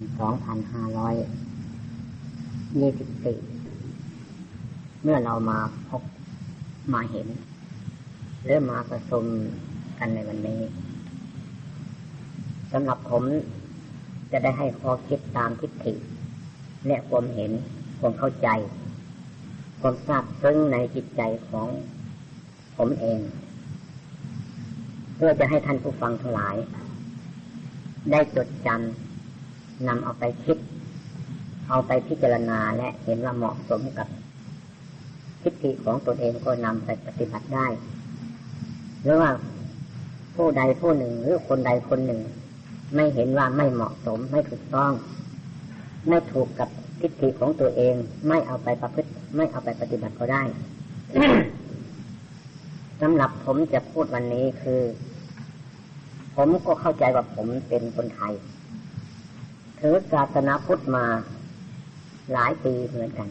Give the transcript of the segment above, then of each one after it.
สองพันห้าร้อยยี่สิบสี่เมื่อเรามาพบมาเห็นหรือมาประชุมกันในวันนี้สำหรับผมจะได้ให้ข้อคิดตามทิฏฐิและความเห็นความเข้าใจ ความทราบซึ้งในจิตใจของผมเอง เพื่อจะให้ท่านผู้ฟังทั้งหลาย ได้จดจำ นำเอาไปคิด เอาไปพิจารณาและเห็นว่าเหมาะสมกับทิฏฐิของตนเองก็นำไปปฏิบัติได้ หรือว่าผู้ใดผู้หนึ่งหรือคนใดคนหนึ่ง ไม่เห็นว่าไม่เหมาะสมไม่ถูกต้อง ไม่ถูกกับทิฏฐิของตัวเอง ไม่เอาไปประพฤติ ไม่เอาไปปฏิบัติก็ได้สำหรับผมจะพูดวันนี้คือ ผมก็เข้าใจว่าผมเป็นคนไทย ถือศาสนาพุทธมาหลายปีเหมือนกัน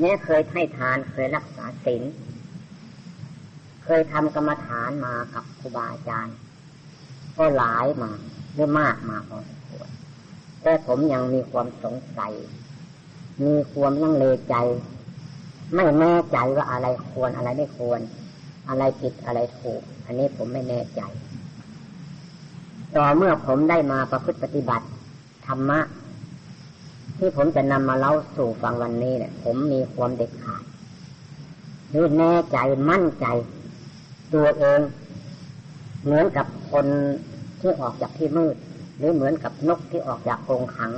เนี่ยเคยให้ทานเคยรักษาศีลเคยทำกรรมฐานมากับครูบาอาจารย์ก็หลายมาหรือมากมาพอสมควรแต่ผมยังมีความสงสัย มีความลังเลใจ ไม่แน่ใจว่าอะไรควรอะไรไม่ควร อะไรผิดอะไรถูก อันนี้ผมไม่แน่ใจ ต่อเมื่อผมได้มาประพฤติปฏิบัติธรรมะ ที่ผมจะนำมาเล่าสู่ฟังวันนี้เนี่ย ผมมีความเด็ดขาดหรือแน่ใจมั่นใจ ตัวเอง เหมือนกับคนที่ออกจากที่มืด หรือเหมือนกับนกที่ออกจากกรงขัง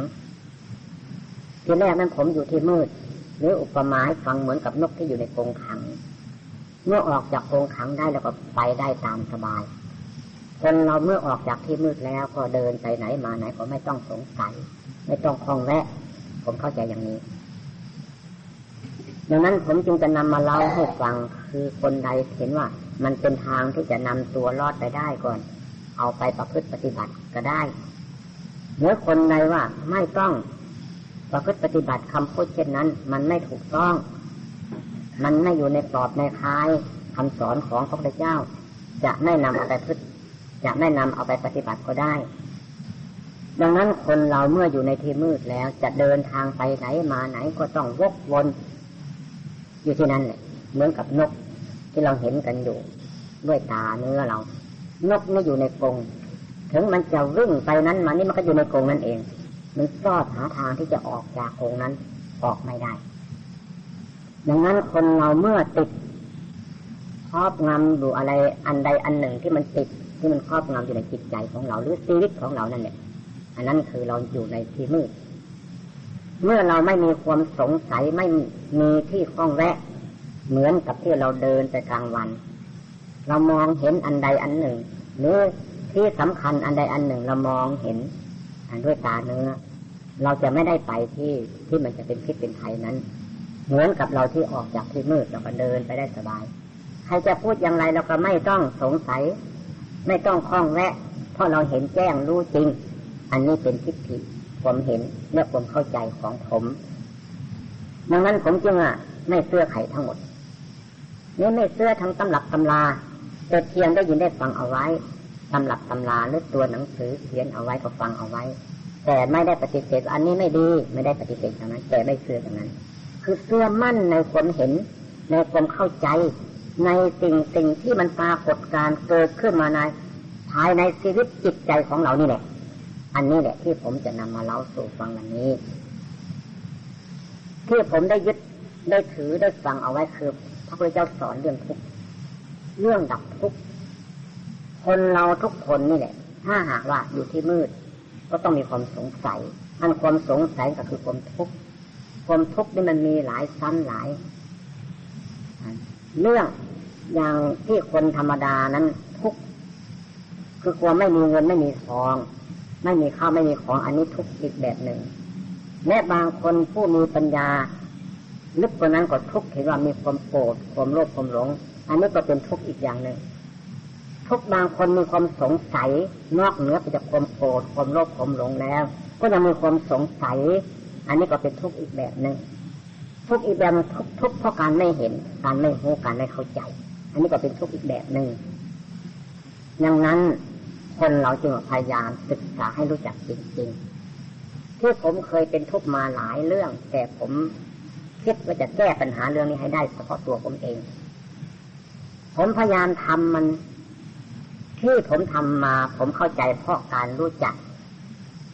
ทีแรกนั้นผมอยู่ที่มืด หรืออุปมาให้ฟังเหมือนกับนกที่อยู่ในกรงขัง เมื่อออกจากกรงขังได้แล้วก็ไปได้ตามสบาย คนเราเมื่อออกจากที่มืดแล้วก็เดินไปไหนมาไหนก็ไม่ต้องสงสัย ไม่ต้องคลองแวะ ผมเข้าใจอย่างนี้ ดังนั้นผมจึงจะนำมาเล่าให้ฟังคือคนใดเห็นว่า มันเป็นทางที่จะนำตัวรอดไปได้ก่อน เอาไปประพฤติปฏิบัติก็ได้เมื่อคนใดว่าไม่ต้องประพฤติปฏิบัติคำพูดเช่นนั้น มันไม่ถูกต้อง มันไม่อยู่ในกรอบในคายคำสอนของพระพุทธเจ้า จะไม่นำเอาไปพึ่ จะไม่นำเอาไปปฏิบัติก็ได้ ดังนั้นคนเราเมื่ออยู่ในที่มืดแล้วจะเดินทางไปไหนมาไหนก็ต้องวกวน อยู่ที่นั่นเนี่ยเหมือนกับนกที่เราเห็นกันอยู่ ด้วยตาเนื้อเรา นกไม่อยู่ในกรงถึงมันจะวิ่งไปนั้นมานี่มันก็อยู่ในกรงนั่นเอง มันซอดหาทางที่จะออกจากกรงนั้นออกไม่ได้ ดังนั้นคนเราเมื่อติดครอบงำอยู่อะไรอันใดอันหนึ่งที่มันติด ที่มันครอบงำอยู่ในจิตใจของเราหรือชีวิตของเรานั่นแหละอันนั้นคือเราอยู่ในที่มืด เมื่อเราไม่มีความสงสัยไม่มีที่คล้องแวะ เหมือนกับที่เราเดินไปกลางวัน เรามองเห็นอันใดอันหนึ่ง หรือที่สำคัญอันใดอันหนึ่งเรามองเห็นด้วยตาเนื้อ เราจะไม่ได้ไปที่ที่มันจะเป็นพิษเป็นภัยนั้น เหมือนกับเราที่ออกจากที่มืดเราก็เดินไปได้สบาย ใครจะพูดอย่างไรเราก็ไม่ต้องสงสัย ไม่ต้องคล้องแวะ เพราะเราเห็นแจ้งรู้จริง อันนี้เป็นทิฏฐิผมเห็นและผมเข้าใจของผมดังนั้นผมจึงอะไม่เสื้อไขทั้งหมดนี่ไม่เสื้อทั้งตำรับตำราแต่เพียงได้ยินได้ฟังเอาไว้ตำรับตำราหรือตัวหนังสือเขียนเอาไว้ก็ฟังเอาไว้ แต่ไม่ได้ปฏิเสธอันนี้ไม่ดีไม่ได้ปฏิเสธอย่างนั้น แต่ไม่เสื้ออย่างนั้น คือเสื้อมั่นในความเห็น ในความเข้าใจ ในสิ่งสิ่งที่มันปรากฏการเกิดขึ้นมาในภายในชีวิตจิตใจของเรานี่แหละ อันนี้แหละ ที่ผมจะนำมาเล่าสู่ฟังวันนี้ ที่ผมได้ยึดได้ถือได้ฟังเอาไว้คือพระพุทธเจ้าสอนเรื่องทุกเรื่องดับทุกคนเราทุกคนนี่แหละ ถ้าหากว่าอยู่ที่มืด ก็ต้องมีความสงสัยอันความสงสัยก็คือความทุกข์ความทุกข์นี่มันมีหลายซ้ำหลาย เรื่องอย่างที่คนธรรมดานั้นทุกคือความไม่มีเงินไม่มีทอง ไม่มีข้าวไม่มีของอันนี้ทุกอีกแบบหนึ่งแม้บางคนผู้มีปัญญา ลึกกว่านั้นก็ทุกเห็นว่ามีความโกรธความโลภความหลง อันนี้ก็เป็นทุกอีกอย่างหนึ่งทุกบางคนมีความสงสัยนอกเหนือไปจากความโกรธความโลภความหลงแล้ว ก็ยังมีความสงสัย อันนี้ก็เป็นทุกข์อีกแบบหนึ่ง ทุกอีกแบบทุกทุกเพราะการไม่เห็น การไม่รู้การไม่เข้าใจ อันนี้ก็เป็นทุกอีกแบบหนึ่งดังนั้นคนเราจึงพยายามศึกษาให้รู้จักจริงๆ ที่ผมเคยเป็นทุกมาหลายเรื่อง แต่ผมคิดว่าจะแก้ปัญหาเรื่องนี้ให้ได้เฉพาะตัวผมเอง ผมพยายามทำมัน ที่ผมทำมา ผมเข้าใจเพราะการรู้จัก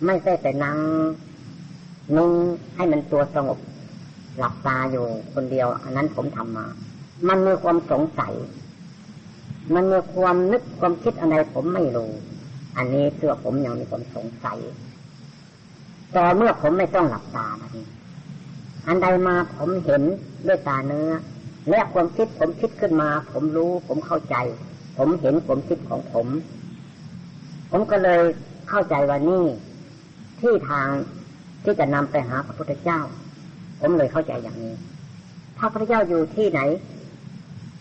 ไม่ใช่แต่นั่งนิ่งให้มันตัวสงบ หลับตาอยู่คนเดียว อันนั้นผมทำมา มันมีความสงสัย มันมีความนึกความคิดอะไรผมไม่รู้ อันนี้เสื้อผมยังมีความสงสัยแต่เมื่อผมไม่ต้องหลับตาทีอันใดมาผมเห็นด้วยตาเนื้อ และความคิดผมคิดขึ้นมา ผมรู้ผมเข้าใจ ผมเห็นความคิดของผม ผมก็เลยเข้าใจว่านี่ที่ทางที่จะนำไปหาพระพุทธเจ้า ผมเลยเข้าใจอย่างนี้พระพุทธเจ้าอยู่ที่ไหน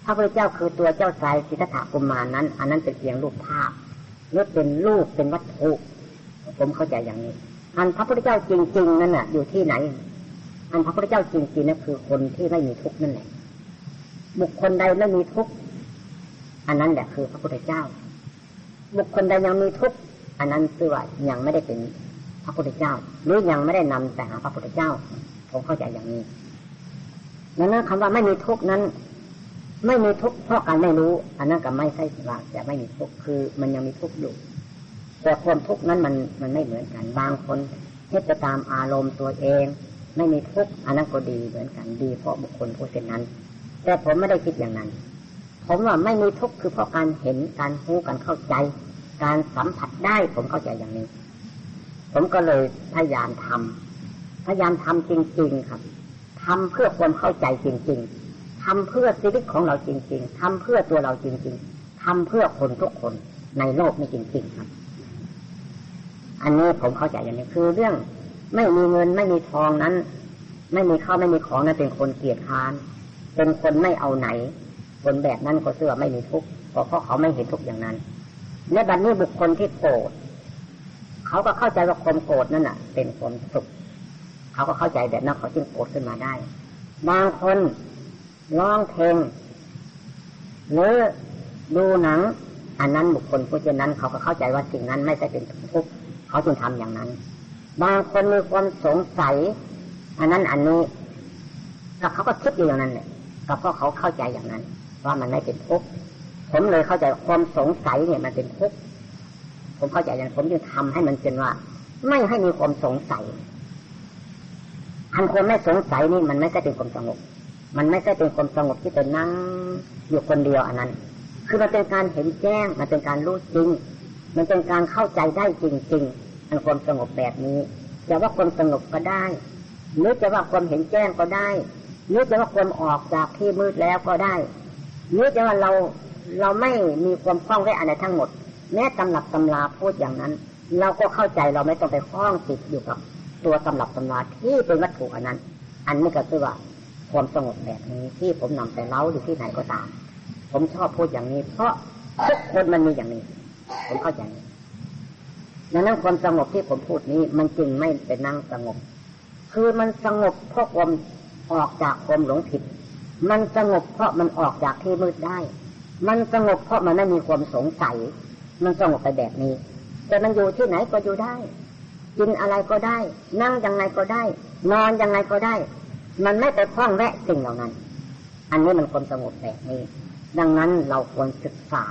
พระพุทธเจ้าคือตัวเจ้าชายสิทธัตถะกุมารนั้น อันนั้นเป็นเพียงรูปภาพหรือเป็นรูปเป็นวัตถุ ผมเข้าใจอย่างนี้ อันพระพุทธเจ้าจริง ๆ นั่นน่ะ อยู่ที่ไหน อันพระพุทธเจ้าจริงๆนั่นคือคนที่ไม่มีทุกข์นั่นแหละ บุคคลใดไม่มีทุกข์อันนั้นแหละคือพระพุทธเจ้า บุคคลใดยังมีทุกข์อันนั้นคือว่ายังไม่ได้เป็นพระพุทธเจ้า หรือยังไม่ได้นำแต่หาพระพุทธเจ้า ผมเข้าใจอย่างนี้ดังนั้นคำว่าไม่มีทุกนั้น ไม่มีทุกเพราะการไม่รู้ อันนั้นก็ไม่ใช่ว่าจะไม่มีทุกคือ มันยังมีทุกอยู่ แต่ความทุกนั้นมันมันไม่เหมือนกัน บางคนเฮ็ดไปตามอารมณ์ตัวเอง ไม่มีทุกอันนั้นก็ดีเหมือนกันดี เพราะบุคคลผู้เช่นนั้น แต่ผมไม่ได้คิดอย่างนั้น ผมว่าไม่มีทุกคือเพราะการเห็นการรู้การเข้าใจ การสัมผัสได้ผมเข้าใจอย่างนี้ ผมก็เลยพยายามทำ พยายามทำจริง ๆ ครับทำเพื่อความเข้าใจจริง ๆทำเพื่อชีวิตของเราจริง ๆทำเพื่อตัวเราจริง ๆทำเพื่อคนทุกคนในโลกนี้จริง ๆ ครับ อันนี้ผมเข้าใจอย่างนี้คือเรื่องไม่มีเงินไม่มีทองนั้น ไม่มีข้าวไม่มีของนั้นเป็นคนเกียจค้าน เป็นคนไม่เอาไหน คนแบบนั้นก็เสื่อไม่มีทุกข์เพราะเขาไม่เห็นทุกข์อย่างนั้นและบัดนี้บุคคลที่โกรธเขาก็เข้าใจว่าความโกรธนั่นน่ะเป็นความสุข เขาก็เข้าใจแบบนั้นเขาจึงโกรธขึ้นมาได้บางคนร้องเพลงหรือดูหนัง อันนั้นบุคคลผู้เช่นนั้นเขาก็เข้าใจว่าสิ่งนั้นไม่ใช่เป็นทุกข์เขาจึงทำอย่างนั้น บางคนมีความสงสัย อันนั้นอันนี้กับเขาก็คิดอยู่อย่างนั้นเลยกับเพราะเขาเข้าใจอย่างนั้น ว่ามันไม่เป็นทุกข์ผมเลยเข้าใจความสงสัยเนี่ยมันเป็นทุกข์ผมเข้าใจอย่างผมจึงทำให้มันเป็นว่า ไม่ให้มีความสงสัย อันคนไม่สงสัยนี่มันไม่ใช่เป็นความสงบ มันไม่ใช่เป็นความสงบที่เป็นนั่งอยู่คนเดียวอันนั้น คือมันเป็นการเห็นแจ้ง มันเป็นการรู้จริง มันเป็นการเข้าใจได้จริงๆอันความสงบแบบนี้จะว่าความสงบก็ได้หรือจะว่าความเห็นแจ้งก็ได้หรือจะว่าความออกจากที่มืดแล้วก็ได้หรือจะว่าเราเราไม่มีความคล้องไว้อะไรทั้งหมด แม้ตำรับตำราพูดอย่างนั้น เราก็เข้าใจเราไม่ต้องไปคล้องติดอยู่กับ ตัวตำรับตำราที่เป็นวัตถุอันนั้น อันนี้ก็คือว่าความสงบแบบนี้ที่ผมนำไปเล่าอยู่ที่ไหนก็ตาม ผมชอบพูดอย่างนี้ เพราะทุกคนมันมีอย่างนี้ ผมเข้าใจดังนั้นความสงบที่ผมพูดนี้ มันจึงไม่เป็นนั่งสงบ คือมันสงบเพราะความออกจากความหลงผิด มันสงบเพราะมันออกจากที่มืดได้ มันสงบเพราะมันไม่มีความสงสัย มันสงบไปแบบนี้ แต่มันอยู่ที่ไหนก็อยู่ได้ กินอะไรก็ได้ นั่งยังไงก็ได้ นอนยังไงก็ได้ มันไม่ไปคล้องแวะสิ่งเหล่านั้น อันนี้มันความสงบแบบนี้ ดังนั้นเราควรศึกษา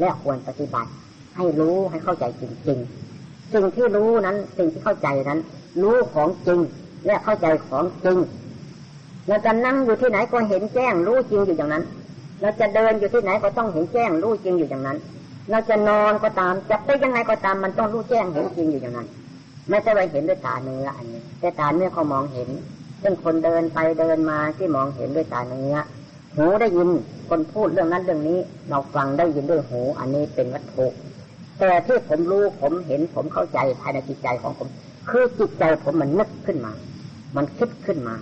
และควรปฏิบัติ ให้รู้ให้เข้าใจจริงๆสิ่งที่รู้นั้นสิ่งที่เข้าใจนั้น รู้ของจริง และเข้าใจของจริงเราจะนั่งอยู่ที่ไหนก็เห็นแจ้งรู้จริงอยู่อย่างนั้น เราจะเดินอยู่ที่ไหนก็ต้องเห็นแจ้งรู้จริงอยู่อย่างนั้น เราจะนอนก็ตามจะไปยังไงก็ตามมันต้องรู้แจ้งเห็นจริงอยู่อย่างนั้น ไม่ใช่ไปเห็นด้วยตาเนื้ออันนี้แต่ตาเนื้อเขามองเห็นเช่นคนเดินไปเดินมาที่มองเห็นด้วยตาเนื้อหูได้ยินคนพูดเรื่องนั้นเรื่องนี้ เราฟังได้ยินด้วยหู อันนี้เป็นวัตถุแต่ที่ผมรู้ผมเห็นผมเข้าใจภายในจิตใจของผม คือจิตใจผมมันนึกขึ้นมา มันคิดขึ้นมา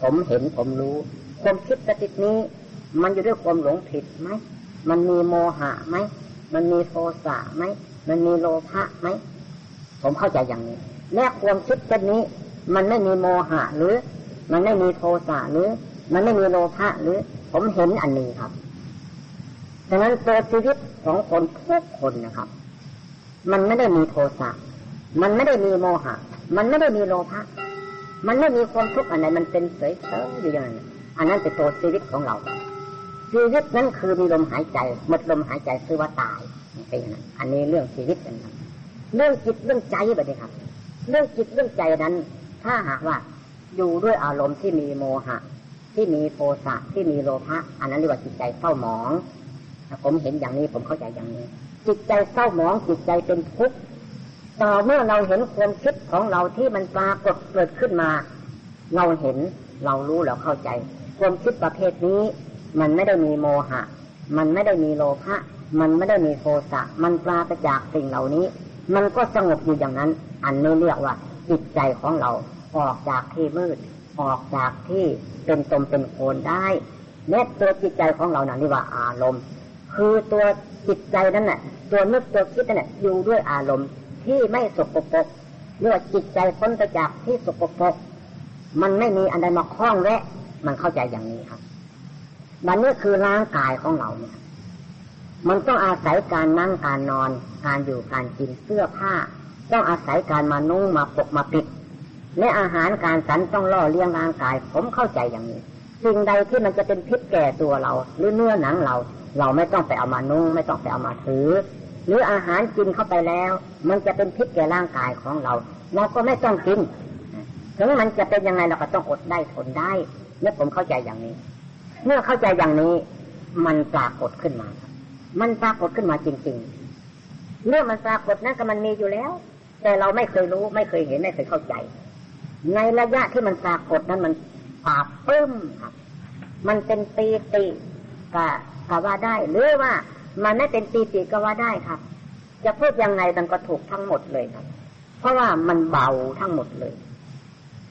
ผมเห็นผมรู้ ความคิดกระติดนี้ มันอยู่ด้วยความหลงผิดไหมมันมีโมหะไหมมันมีโทสะไหมมันมีโลภะไหม ผมเข้าใจอย่างนี้ และความคิดเช่นนี้ มันไม่มีโมหะหรือ มันไม่มีโทสะหรือ มันไม่มีโลภะหรือ ผมเห็นอันนี้ครับดังนั้นตัวชีวิตของคนทุกคนนะครับ มันไม่ได้มีโทสะมันไม่ได้มีโมหะ มันไม่ได้มีโลภะมันไม่มีความทุกข์อะไรมันเป็นเฉยๆอยู่อย่างนั้นอันนั้นเป็นตัวชีวิตของเรา ชีวิตนั้นคือมีลมหายใจหมดลมหายใจคือว่าตายเป็นอย่างนั้นอันนี้เรื่องชีวิตกันครับ เรื่องจิตเรื่องใจแบบนี้ครับ เรื่องจิตเรื่องใจนั้น ถ้าหากว่าอยู่ด้วยอารมณ์ที่มีโมหะ ที่มีโทสะที่มีโลภะอันนั้นเรียกว่าจิตใจเศร้าหมองผมเห็นอย่างนี้ผมเข้าใจอย่างนี้ จิตใจเศร้าหมองจิตใจเป็นทุกข์ต่อเมื่อเราเห็นความคิดของเราที่มันปรากฏเกิดขึ้นมา เราเห็นเรารู้เราเข้าใจ ความคิดประเภทนี้ มันไม่ได้มีโมหะ มันไม่ได้มีโลภะมันไม่ได้มีโทสะมันปราศจากสิ่งเหล่านี้ มันก็สงบอยู่อย่างนั้น อันนี้เรียกว่าจิตใจของเราออกจากที่มืด ออกจากที่เป็นตมเป็นโคนได้แม้ตัวจิตใจของเรานะนี่ว่าอารมณ์ คือตัวจิตใจนั้นน่ะ ตัวนึกตัวคิดนั่นแหละอยู่ด้วยอารมณ์ที่ไม่สกปรกเมื่อจิตใจพ้นไปจากที่สกปรกมันไม่มีอันใดมาคล้องแวะ มันเข้าใจอย่างนี้ครับมันนี่คือร่างกายของเราเนี่ย มันต้องอาศัยการนั่งการนอน การอยู่การกินเสื้อผ้า ต้องอาศัยการมานุ่งมาปกมาปิดและอาหารการสันต้องล่อเลี้ยงร่างกาย ผมเข้าใจอย่างนี้สิ่งใดที่มันจะเป็นพิษแก่ตัวเรา หรือเนื้อหนังเรา เราไม่ต้องไปเอามานุ่งไม่ต้องไปเอามาถือ หรืออาหารกินเข้าไปแล้ว มันจะเป็นพิษแก่ร่างกายของเรา เราก็ไม่ต้องกินถึงมันจะเป็นยังไงเราก็ต้องอดได้ทนได้เนี่ยผมเข้าใจอย่างนี้ เมื่อเข้าใจอย่างนี้ มันปรากฏขึ้นมา มันปรากฏขึ้นมาจริง ๆ เรื่องมันปรากฏนั้นก็มันมีอยู่แล้ว แต่เราไม่เคยรู้ไม่เคยเห็นไม่เคยเข้าใจ ในระยะที่มันปรากฏนั้นมันปราบปึ้มครับ มันเป็นปีติกะก็ว่าได้ หรือว่ามันไม่เป็นปีติก็ว่าได้ครับ จะพูดยังไงมันก็ถูกทั้งหมดเลยครับ เพราะว่ามันเบาทั้งหมดเลย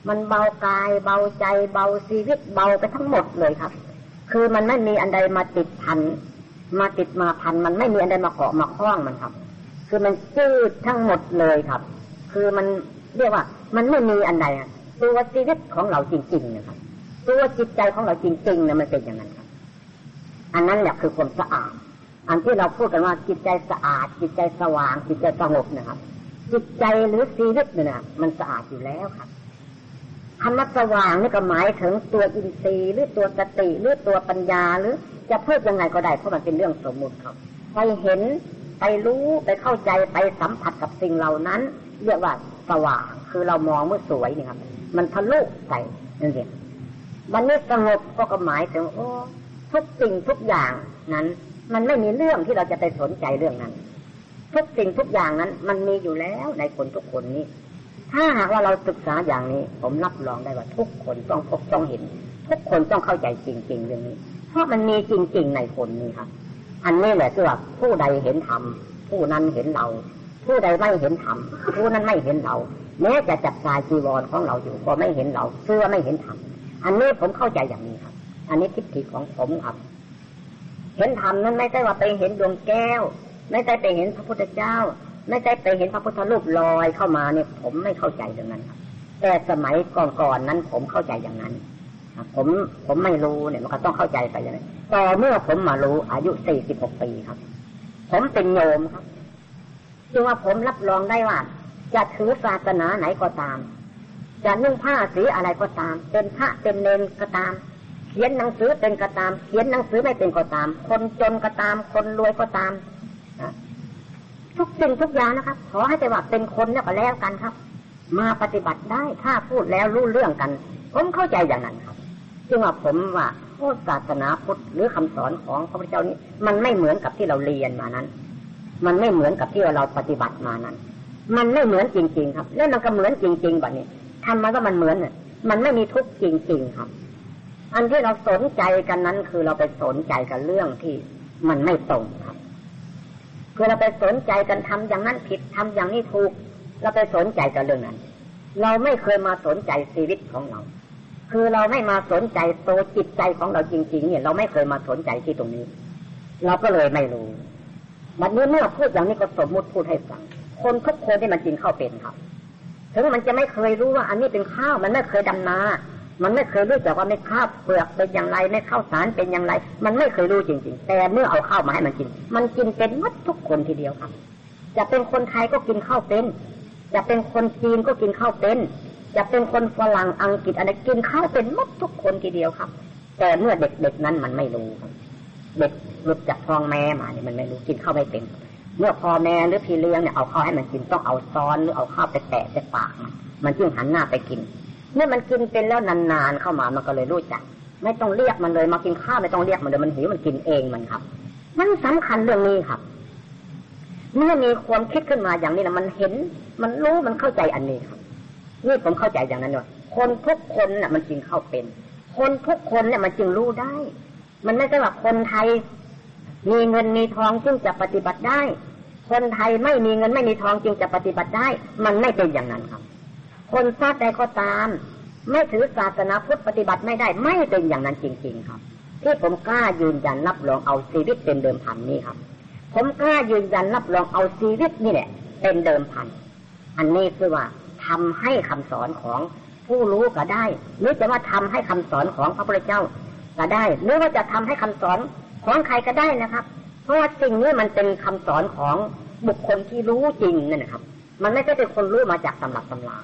มันเบากายเบาใจเบาชีวิตเบาไปทั้งหมดเลยครับ คือมันไม่มีอันใดมาติดพันมาติดมาพันมันไม่มีอันใดมาเกาะมาคล้องมันครับ คือมันจืดทั้งหมดเลยครับ คือมันเรียกว่า มันไม่มีอันใดตัวชีวิตของเราจริงๆนะครับ ตัวจิตใจของเราจริงๆนะมันเป็นอย่างนั้นครับ อันนั้นแหละคือความสะอาด อันที่เราพูดกันว่าจิตใจสะอาด จิตใจสว่าง จิตใจสงบนะครับ จิตใจหรือชีวิตเนี่ยนะมันสะอาดอยู่แล้วครับคำว่าสว่างนี่ก็หมายถึงตัวอินทรีย์หรือตัวสติหรือตัวปัญญาหรือจะพูดยังไงก็ได้เพราะมันเป็นเรื่องสมมุติครับไปเห็น ไปรู้ไปเข้าใจไปสัมผัสกับสิ่งเหล่านั้น เรียกว่าสว่างคือเรามองเมื่อสวยนี่ครับ มันทะลุใส่นั่นเองวันนี้สงบก็หมายถึงโอ้ทุกสิ่งทุกอย่างนั้น มันไม่มีเรื่องที่เราจะไปสนใจเรื่องนั้น ทุกสิ่งทุกอย่างนั้น มันมีอยู่แล้วในคนทุกคนนี้ ถ้าหากว่าเราศึกษาอย่างนี้ ผมรับรองได้ว่าทุกคนต้องพบต้องเห็น ทุกคนต้องเข้าใจจริง ๆ เรื่องนี้ เพราะมันมีจริง ๆ ในคนนี้ครับ อันนี้แหละคือว่าผู้ใดเห็นธรรมผู้นั้นเห็นเรา ผู้ใดไม่เห็นธรรมผู้นั้นไม่เห็นเรา แม้จะจับกายจีวรของเราอยู่ก็ไม่เห็นเราเชื่อไม่เห็นธรรมอันนี้ผมเข้าใจอย่างนี้ครับ อันนี้ทิฏฐิของผมครับ เห็นธรรมนั้นไม่ใช่ว่าไปเห็นดวงแก้ว ไม่ใช่ไปเห็นพระพุทธเจ้า ไม่ใช่ไปเห็นพระพุทธรูปลอยเข้ามาเนี่ยผมไม่เข้าใจอย่างนั้นครับแต่สมัยก่อนๆนั้นผมเข้าใจอย่างนั้น ผมผมไม่รู้เนี่ยมันก็ต้องเข้าใจไปอย่างนั้แต่เมื่อผมมารู้อายุสี่สิบหกปีครับ ผมเป็นโยมครับจึงว่าผมรับรองได้ว่า จะถือศาสนาไหนก็ตาม จะนุ่งผ้าสีอะไรก็ตาม เป็นพระเป็นเลนก็ตาม เขียนหนังสือเป็นก็ตาม เขียนหนังสือไม่เป็นก็ตาม คนจนก็ตาม คนรวยก็ตามทุกสิ่งทุกอย่างนะครับ ขอให้แต่ว่าเป็นคนแล้วก็แล้วกันครับ มาปฏิบัติได้ถ้าพูดแล้วรู้เรื่องกัน ผมเข้าใจอย่างนั้นครับ จึงว่าผมว่าโอ้ศาสนาพุทธหรือคำสอนของพระพุทธเจ้านี้ มันไม่เหมือนกับที่เราเรียนมานั้น มันไม่เหมือนกับที่เราปฏิบัติมานั้น มันไม่เหมือนจริง ๆ ครับ แล้วมันก็เหมือนจริง ๆแบบนี้ทำมาว่ามันเหมือนเนี่ยมันไม่มีทุกข์จริง ๆ ครับ อันที่เราสนใจกันนั้น คือเราไปสนใจกับเรื่องที่มันไม่ตรงครับคือเราไปสนใจกันทำอย่างนั้นผิดทำอย่างนี้ถูก เราไปสนใจกับเรื่องนั้น เราไม่เคยมาสนใจชีวิตของเรา คือเราไม่มาสนใจตัวจิตใจของเราจริง ๆ เนี่ย เราไม่เคยมาสนใจที่ตรงนี้ เราก็เลยไม่รู้วันนี้เมื่อพูดอย่างนี้ก็สมมุติพูดให้ฟัง คนทุกคนที่มันกินข้าวเป็นครับ ถึงมันจะไม่เคยรู้ว่า อันนี้เป็นข้าวมันไม่เคยดำนา มันไม่เคยรู้จักว่าไม่ข้าวเปลือกเป็นอย่างไรไม่ข้าวสารเป็นอย่างไร มันไม่เคยรู้จริง ๆ แต่เมื่อเอาข้าวมาให้มันกิน มันกินเป็นมัดทุกคนทีเดียวครับ จะเป็นคนไทยก็กินข้าวเป็น จะเป็นคนจีนก็กินข้าวเป็น จะเป็นคนฝรั่งอังกฤษอะไรกินข้าวเป็นมดทุกคนทีเดียวครับ แต่เมื่อเด็กๆนั้นมันไม่รู้ครับ เด็กหลุดจากท้องแม่มาเนี่ยมันไม่รู้กินข้าวไม่เป็น เมื่อพ่อแม่หรือพี่เลี้ยงเนี่ยเอาข้าวให้มันกินต้องเอาซ้อนหรือเอาข้าวไปแตะใส่ปากมันมันจึงหันหน้าไปกิน เมื่อมันกินเป็นแล้วนานๆเข้ามามันก็เลยรู้จัก ไม่ต้องเรียกมันเลยมากินข้าวไม่ต้องเรียกมันเลยมันหิวมันกินเองมันครับ มันสำคัญเรื่องนี้ครับเมื่อมีความคิดขึ้นมาอย่างนี้นะมันเห็น มันรู้มันเข้าใจอันนี้ครับ นี่ผมเข้าใจอย่างนั้นว่าคนทุกคนน่ะ มันจึงเข้าเป็น คนทุกคนเนี่ยมันจึงรู้ได้ มันไม่ใช่ว่าคนไทย มีเงินมีทองจึงจะปฏิบัติได้ คนไทยไม่มีเงินไม่มีทองจึงจะปฏิบัติได้ มันไม่เป็นอย่างนั้นครับ คนชาติใดก็ตาม ไม่ถือศาสนาพุทธปฏิบัติไม่ได้ ไม่เป็นอย่างนั้นจริง ๆ ครับที่ผมกล้ายืนยันรับรองเอาชีวิตเป็นเดิมพันนี้ครับ ผมกล้ายืนยันรับรองเอาชีวิตนี่แหละเป็นเดิมพัน อันนี้คือว่า ทำให้คำสอนของผู้รู้ก็ได้ หรือจะว่าทำให้คำสอนของพระพุทธเจ้าก็ได้ หรือว่าจะทำให้คำสอนของใครก็ได้นะครับ เพราะว่าสิ่งนี้มันเป็นคำสอนของบุคคลที่รู้จริงนั่นนะครับ มันไม่ใช่เป็นคนรู้มาจากตำรับตำรา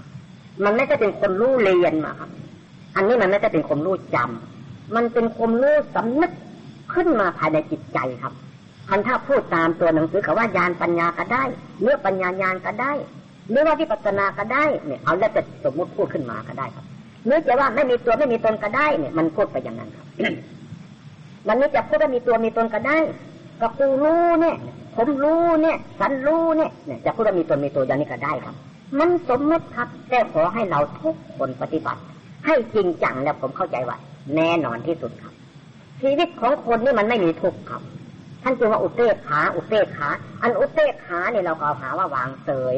มันไม่ใช่เป็นคนรู้เรียนมาครับ อันนี้มันไม่ใช่เป็นคนรู้จำมันเป็นความรู้สำนึกขึ้นมาภายในจิตใจครับคันถ้าพูดตามตัวหนังสือเขาว่ายานปัญญาก็ได้เนื้อปัญญายานก็ได้ หรือว่าวิปัสสนาก็ได้เนี่ยเอาแล้วจะสมมติพูดขึ้นมาก็ได้ครับหรือจะว่าไม่มีตัวไม่มีตนก็ได้เนี่ย มันพูดไปอย่างนั้นครับ มันนี้จะพูดว่ามีตัวมีตนก็ได้ก็กูรู้เนี่ย ผมรู้เนี่ยสันรู้เนี่ยเนี่ย จะพูดว่ามีตนมีตัวอย่างนี้ก็ได้ครับ มันสมมติครับแต่ขอให้เราทุกคนปฏิบัติ ให้จริงจังแล้วผมเข้าใจว่าแน่นอนที่สุดครับ ชีวิตของคนนี่มันไม่มีทุกข์ครับท่านจึงว่าอุเตขา อุเตขา อันอุเตขาเนี่ยเราก็หาว่าวางเสย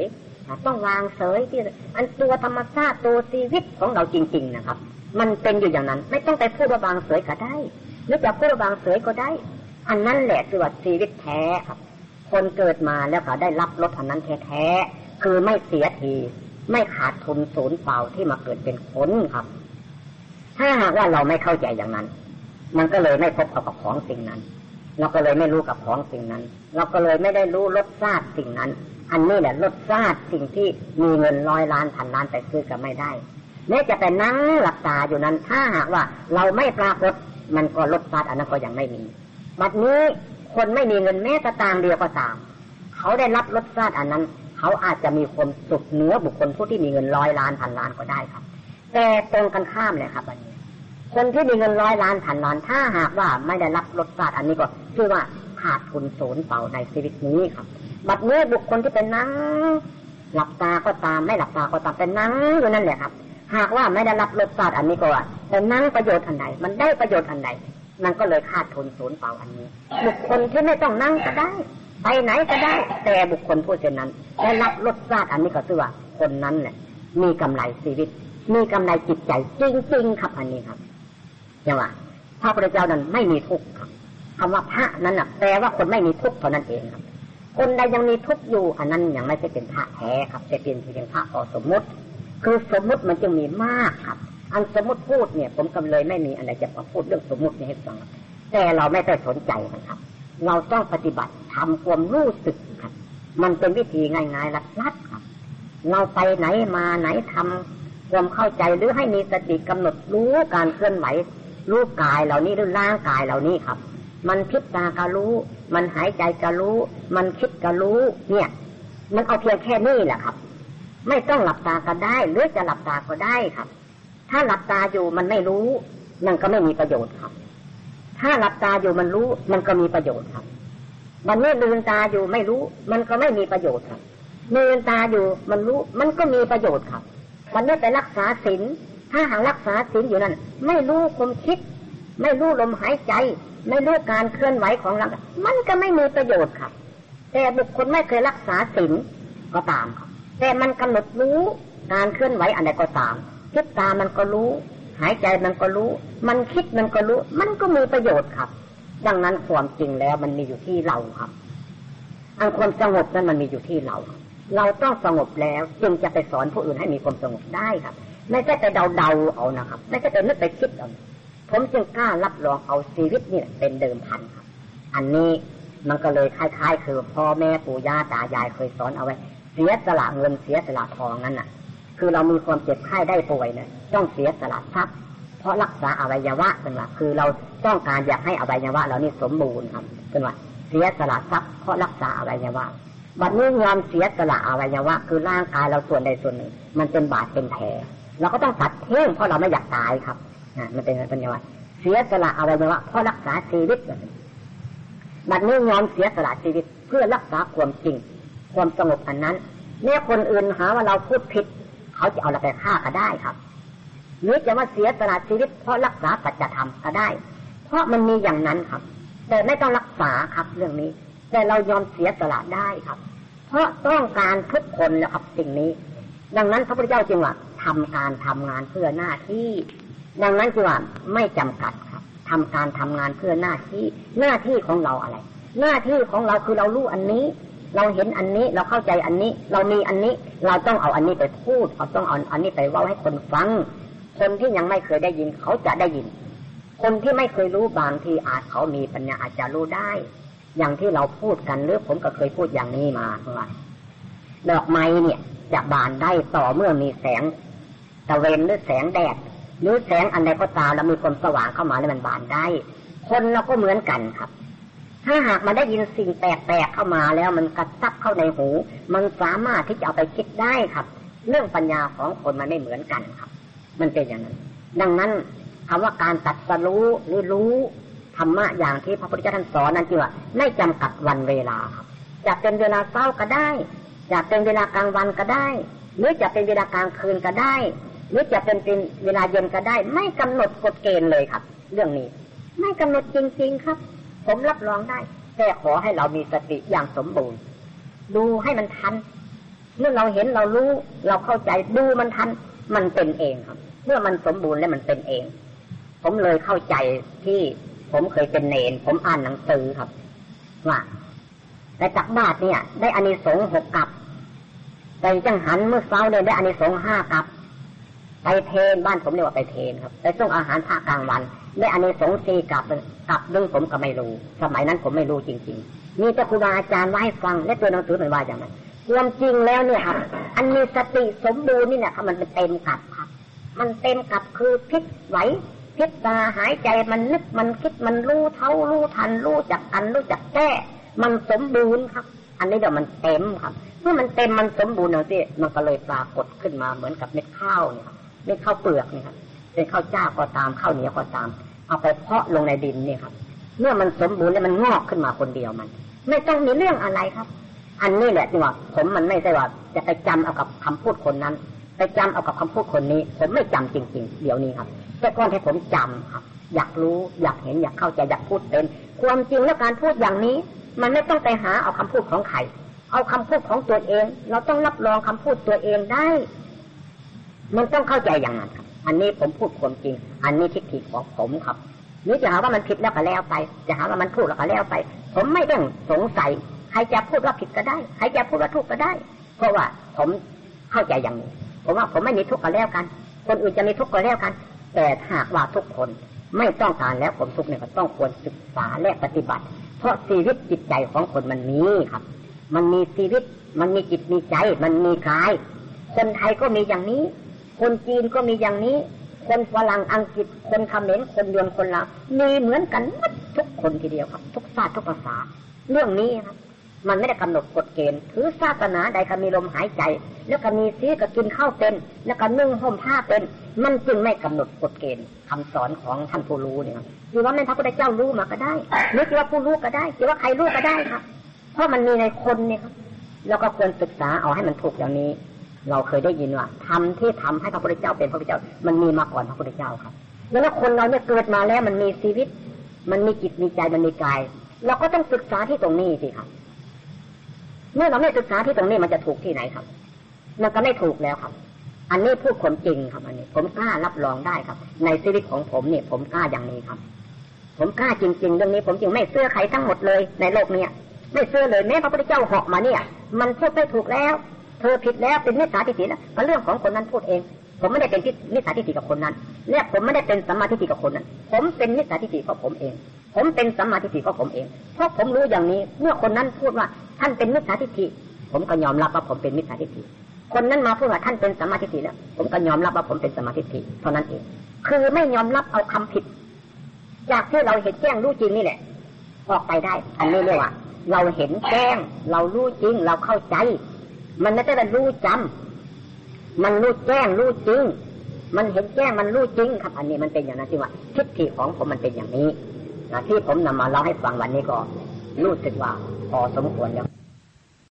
ต้องวางเสยที่อันตัวธรรมชาติตัวชีวิตของเราจริง ๆ นะครับ มันเป็นอยู่อย่างนั้น ไม่ต้องไปพูดว่าบางเสยก็ได้หรือจะพูดว่าบางเสยก็ได้ อันนั้นแหละคือว่าชีวิตแท้ครับ คนเกิดมาแล้วก็ได้รับรสอันนั้นแท้ๆคือไม่เสียทีไม่ขาดทุนศูนย์เปล่าที่มาเกิดเป็นคนครับ ถ้าหากว่าเราไม่เข้าใจอย่างนั้น มันก็เลยไม่พบกับของสิ่งนั้น เราก็เลยไม่รู้กับของสิ่งนั้น เราก็เลยไม่ได้รู้รสชาติสิ่งนั้น อันนี้แหละรสชาติสิ่งที่มีเงินร้อยล้านพันล้านแต่ซื้อก็ไม่ได้แม้จะเป็นนั่งหลับตาอยู่นั้น ถ้าหากว่าเราไม่ปรากฏ มันก็รสชาติอันนั้นก็ยังไม่มี บัดนี้คนไม่มีเงินแม้แต่ตามเดียวก็ตาม เขาได้รับรสชาติอันนั้น เขาอาจจะมีความสุขเหนือบุคคลผู้ที่มีเงินร้อยล้านพันล้านก็ได้ครับ แต่ตรงกันข้ามเลยครับอันนี้คนที่มีเงินร้อยล้านพันล้าน ถ้าหากว่าไม่ได้รับรสชาติอันนี้ก็คือว่าขาดทุนศูนย์เปล่าในชีวิตนี้ครับ บัดนี้บุคคลที่เป็นนั่งหลับตาก็ตามไม่หลับตาก็ตามเป็นนั่งอยู่นั่นแหละครับ หากว่าไม่ได้รับรสชาติอันนี้ก็ว่าแต่นั่งประโยชน์อันใดมันได้ประโยชน์อันใดมันก็เลยขาดทุนศูนย์เปล่าอันนี้ บุคคลที่ไม่ต้องนั่งก็ได้ ไปไหนก็ได้ แต่บุคคลผู้เช่นนั้นได้รับรสชาติอันนี้ก็คือว่าคนนั้นเนี่ยมีกำไรชีวิต มีกำไรจิตใจจริงๆครับอันนี้ครับอย่าว่าพระพุทธเจ้านั้นไม่มีทุกข์ครับคำว่าพระนั้นน่ะแปลว่าคนไม่มีทุกข์เท่านั้นเองครับ คนใดยังมีทุกข์อยู่ อันนั้นยังไม่ใช่เป็นพระแท้ครับจะเป็นเพียงพระอสมมุติ คือสมมุติมันจึงมีมากครับ อันสมมุติพูดเนี่ย ผมกำเลยไม่มีอะไรจะมาพูดเรื่องสมมุตินี้ให้ฟังแต่เราไม่ได้สนใจนะครับ เราต้องปฏิบัติทำความรู้สึกครับ มันเป็นวิธีง่ายๆลัดๆครับ เราไปไหนมาไหนทำความเข้าใจหรือให้มีสติกำหนดรู้การเคลื่อนไหวรู้กายเหล่านี้หรือร่างกายเหล่านี้ครับ มันพิจตาก็รู้ มันหายใจก็รู้ มันคิดก็รู้ เนี่ย มันเอาเพียงแค่นี้แหละครับ ไม่ต้องหลับตาก็ได้ หรือจะหลับตาก็ได้ครับ ถ้าหลับตาอยู่มันไม่รู้มันก็ไม่มีประโยชน์ครับ ถ้าหลับตาอยู่มันรู้ มันก็มีประโยชน์ครับ มันไม่ลืมตาอยู่ไม่รู้ มันก็ไม่มีประโยชน์ครับลืมตาอยู่มันรู้ มันก็มีประโยชน์ครับ มันไม่ไปรักษาศีลถ้าหากรักษาศีลอยู่นั่นไม่รู้ความคิด ไม่รู้ลมหายใจ ไม่รู้การเคลื่อนไหวของร่างกายมันก็ไม่มีประโยชน์ครับแต่บุคคลไม่เคยรักษาศีลก็ตามครับแต่มันกำหนดรู้การเคลื่อนไหวอะไรก็ตามคิดตามันก็รู้ หายใจมันก็รู้ มันคิดมันก็รู้ มันก็มีประโยชน์ครับ ดังนั้นความจริงแล้วมันมีอยู่ที่เราครับ อันความสงบนั้นมันมีอยู่ที่เรา เราต้องสงบแล้วจึงจะไปสอนผู้อื่นให้มีความสงบได้ครับ ไม่ใช่ไปเดาๆเอานะครับ ไม่ใช่ไปนึกไปคิดเอา ผมจึงกล้ารับรองเอาชีวิตนี่เป็นเดิมพันครับ อันนี้มันก็เลยคล้ายๆ คือพ่อแม่ปู่ย่าตายายเคยสอนเอาไว้ เสียสละเงินเสียสละทองนั่นน่ะ คือเรามีความเจ็บไข้ได้ป่วยเนี่ยต้องเสียสละทรัพย์เพราะรักษาอวัยวะเป็นว่าคือเราต้องการอยากให้อวัยวะเรานี่สมบูรณ์ครับเป็นว่าเสียสละทรัพย์เพราะรักษาอวัยวะบัดนี้ยอมเสียสละอวัยวะ คือร่างกายเราส่วนใดส่วนหนึ่ง มันเป็นบาดเป็นแผลเราก็ต้องตัดเท่งเพราะเราไม่อยากตายครับ มันเป็นป็นยังไงเสียสละอวัยวะเพราะรักษาชีวิตบัดนี้ยอมเสียสละชีวิต เพื่อรักษาความจริง ความสงบอันนั้นแม้คนอื่นหาว่าเราพูดผิด เขาจะเอาเราไปฆ่าก็ได้ครับหรือจะว่าเสียสละชีวิตเพราะรักษาสัจจธรรมก็ได้ เพราะมันมีอย่างนั้นครับ แต่ไม่ต้องรักษาครับเรื่องนี้ แต่เรายอมเสียสละได้ครับ เพราะต้องการทุกคนแล้วครับสิ่งนี้ ดังนั้นพระพุทธเจ้าจึงว่าทำการทำงานเพื่อหน้าที่ ดังนั้นจึงว่าไม่จำกัดครับทำการทำงานเพื่อหน้าที่หน้าที่ของเราอะไร หน้าที่ของเราคือเรารู้อันนี้ เราเห็นอันนี้เราเข้าใจอันนี้ เรามีอันนี้เราต้องเอาอันนี้ไปพูด เราต้องเอาอันนี้ไปว่าให้คนฟัง คนที่ยังไม่เคยได้ยินเขาจะได้ยิน คนที่ไม่เคยรู้บางทีอาจเขามีปัญญาอาจจะรู้ได้ อย่างที่เราพูดกันหรือผมก็เคยพูดอย่างนี้มาว่าดอกไม้เนี่ยจะบานได้ต่อเมื่อมีแสงตะเวนหรือแสงแดด หรือแสงอันใดก็ตามแล้วมีความสว่างเข้ามาแล้วมันบานได้ คนเราก็เหมือนกันครับ ถ้าหากมันได้ยินสิ่งแปลกๆเข้ามาแล้วมันกระซับเข้าในหู มันสามารถที่จะเอาไปคิดได้ครับ เรื่องปัญญาของคนมันไม่เหมือนกันครับ มันเป็นอย่างนั้น ดังนั้นคำว่าการตัดสรู้หรือรู้ธรรมะอย่างที่พระพุทธเจ้าท่านสอนนั้นจริงว่าไม่จำกัดวันเวลาครับจะเป็นเวลาเช้าก็ได้จะเป็นเวลากลางวันก็ได้ หรือจะเป็นเวลากลางคืนก็ได้ หรือจะเป็นเป็นเวลาเย็นก็ได้ ไม่กำหนดกฎเกณฑ์เลยครับ เรื่องนี้ ไม่กำหนดจริง ๆ ครับ ผมรับรองได้ แต่ขอให้เรามีสติอย่างสมบูรณ์ ดูให้มันทัน เมื่อเราเห็นเรารู้เราเข้าใจดูมันทัน มันเป็นเองครับ เมื่อมันสมบูรณ์แล้วมันเป็นเอง ผมเลยเข้าใจที่ผมเคยเป็นเนน ผมอ่านหนังสือครับ ว่าแต่จักบาทเนี่ย ได้อานิสงส์หกกับไปจังหันเมื่อเช้าเนี่ยได้อานิสงส์ห้ากับ ไปเทนบ้านผมเรียกว่าไปเทนครับไปส่งอาหารภาคกลางวันได้อานิสงส์สี่กับกลับดึงผมก็ไม่รู้ สมัยนั้นผมไม่รู้จริง ๆ มีแต่ครูบาอาจารย์ไว้ฟังและตัวหนังสือไม่ว่าอย่างไรความจริงแล้วเนี่ยครับ อันมีสติสมบูรณ์นี่เนี่ยครับมันเป็นเต็มกับครับ มันเต็มกับคือพิษไหวพิษตาหายใจมันนึกมันคิดมันรู้เท่ารู้ทันรู้จักกันรู้จักแก้มันสมบูรณ์ครับ อันนี้เดี๋ยวมันเต็มครับ เมื่อมันเต็มมันสมบูรณ์เนี่ยมันก็เลยปรากฏขึ้นมาเหมือนกับเม็ดข้าวเนี่ย เม็ดข้าวเปลือกเนี่ยครับเป็นข้าวเจ้าก็ตามข้าวเหนียวก็ตาม เอาไปเพาะลงในดินเนี่ยครับ เมื่อมันสมบูรณ์แล้วมันงอกขึ้นมาคนเดียวมัน ไม่ต้องมีเรื่องอะไรครับ อันนี้แหละที่ว่าผมมันไม่ใช่ว่าจะไปจำเอากับคำพูดคนนั้น ไปจำเอากับคำพูดคนนี้ ผมไม่จำจริง ๆ เดี๋ยวนี้ครับ แต่ก่อนที่ผมจำครับ อยากรู้อยากเห็นอยากเข้าใจอยากพูดเป็นความจริงและการพูดอย่างนี้ มันไม่ต้องไปหาเอาคำพูดของใครเอาคำพูดของตัวเอง เราต้องรับรองคำพูดตัวเองได้ มันต้องเข้าใจอย่างนั้นครับ อันนี้ผมพูดความจริง อันนี้ทิฏฐิของผมครับหรือจะหาว่ามันผิดแล้วก็แล้วไป จะหาว่ามันถูกแล้วก็แล้วไป ผมไม่ต้องสงสัย ใครจะพูดว่าผิดก็ได้ ใครจะพูดว่าถูกก็ได้ เพราะว่าผมเข้าใจอย่างนี้ ผมว่าผมไม่มีทุกข์ก็แล้วกัน คนอื่นจะมีทุกข์ก็แล้วกัน แต่หากว่าทุกคนไม่ต้องการแล้วผมทุกข์เนี่ยก็ต้องควรศึกษาและปฏิบัติ เพราะชีวิตจิตใจของคนมันมีครับ มันมีชีวิต มันมีจิตมีใจ มันมีกาย คนไทยก็มีอย่างนี้ คนจีนก็มีอย่างนี้ คนฝรั่งอังกฤษ คนเขมรคนยวนคนลาวมีเหมือนกันทุกคนทีเดียวครับ ทุกชาติทุกภาษา เรื่องนี้ครับ มันไม่ได้กำหนดกฎเกณฑ์ถือศาสนาใดก็มีลมหายใจ แล้วก็มีซีก็กินข้าวเป็น แล้วก็นึ่งห่มผ้าเป็น มันจึงไม่กำหนดกฎเกณฑ์คำสอนของท่านผู้รู้เนี่ยคือว่าแม่พระพุทธเจ้ารู้มาก็ได้หรือว่าผู้รู้ก็ได้หรือว่าใครรู้ก็ได้ครับ เพราะมันมีในคนเนี่ยครับแล้วก็ควรศึกษาเอาให้มันถูกอย่างนี้ เราเคยได้ยินว่าทำที่ทำให้พระพุทธเจ้าเป็นพระพุทธเจ้า มันมีมาก่อนพระพุทธเจ้าครับ แล้วคนเราเนี่ยเกิดมาแล้วมันมีชีวิต มันมีจิตมีใจมันมีกายเราก็ต้องศึกษาที่ตรงนี้สิครับ เมื่อเราไม่ศึกษาที่ตรงนี้มันจะถูกที่ไหนครับมันก็ไม่ถูกแล้วครับ อันนี้พูดความจริงครับ อันนี้ ผมกล้ารับรองได้ครับ ในชีวิตของผมเนี่ย ผมกล้าอย่างนี้ครับ ผมกล้าจริง ๆ เรื่องนี้ ผมจึงไม่เสื้อใครทั้งหมดเลยในโลกเนี้ยไม่เสื้อเลยแม้พระพุทธเจ้าเหาะมาเนี่ย มันพูดไม่ถูกแล้ว เธอผิดแล้วเป็นมิจฉาทิฏฐิแล้วก็เรื่องของคนนั้นพูดเอง ผมไม่ได้เป็นมิจฉาทิฏฐิกับคนนั้น และผมไม่ได้เป็นสัมมาทิฏฐิกับคนนั้น ผมเป็นมิจฉาทิฏฐิกับผมเอง ผมเป็นสัมมาทิฏฐิของผมเอง เพราะผมรู้อย่างนี้ เมื่อคนนั้นพูดว่าท่านเป็นมิจฉาทิฏฐิ ผมก็ยอมรับว่าผมเป็นมิจฉาทิฏฐิ คนนั้นมาพูดว่าท่านเป็นสัมมาทิฏฐิแล้ว ผมก็ยอมรับว่าผมเป็นสัมมาทิฏฐิเท่านั้นเอง คือไม่ยอมรับเอาคำผิด จากที่เราเห็นแจ้งรู้จริงนี่แหละ ออกไปได้ อันนี้เรียกว่า เราเห็นแจ้ง เรารู้จริง เราเข้าใจ มันไม่ใช่ว่ารู้จำมันรู้แจ้งรู้จริง มันเห็นแจ้งมันรู้จริง ครับ อันนี้มันเป็นอย่างนั้นที่ว่าทิฏฐิของผมมันเป็นอย่างนี้นะที่ผมนำมาเล่าให้ฟังวันนี้ก็รู้สึกว่าพอสมควรแล้ว